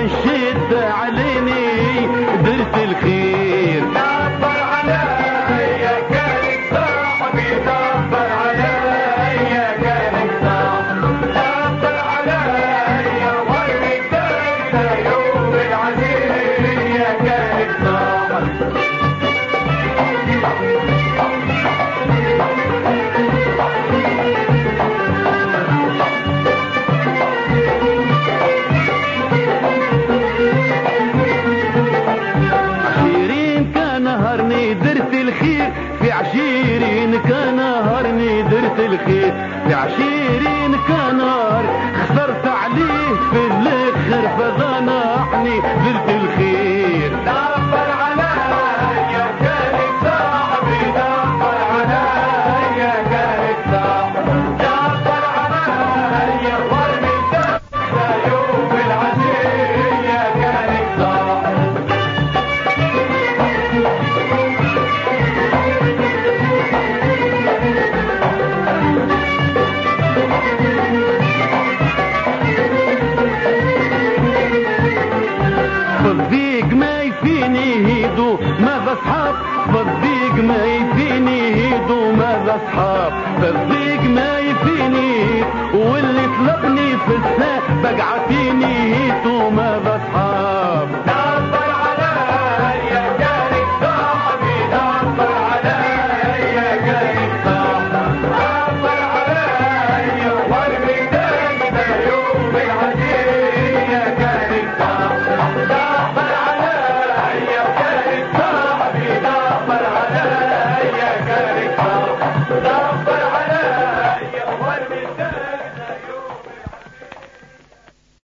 والشدة على في عشيرين كان But.